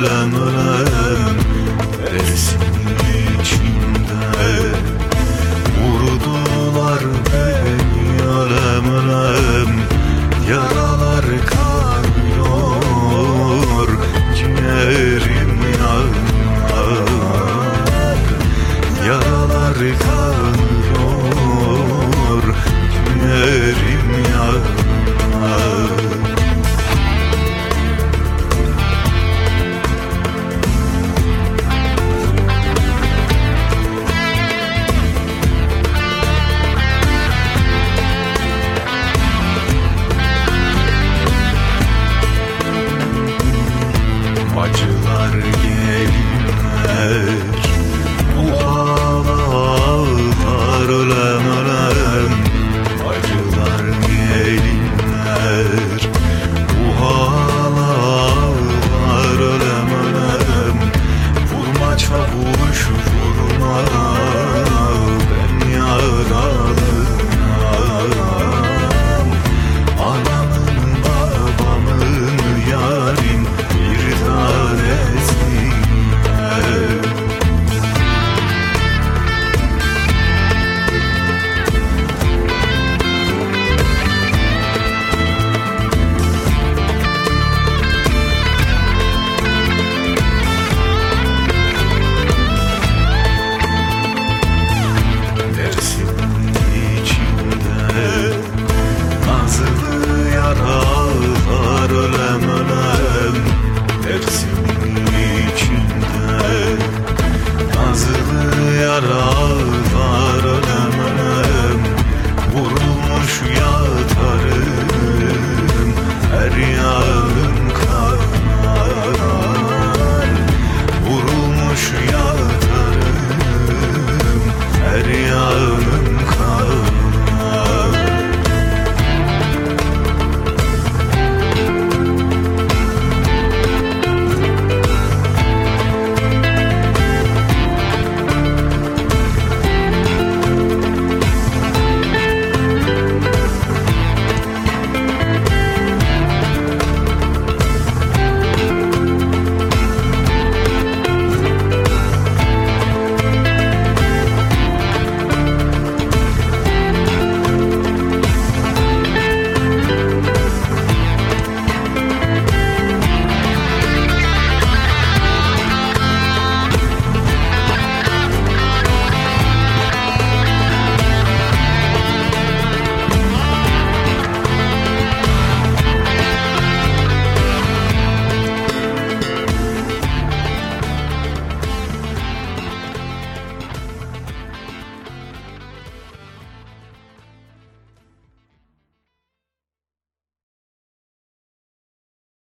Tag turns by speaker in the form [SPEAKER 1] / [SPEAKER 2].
[SPEAKER 1] la la la. Oh.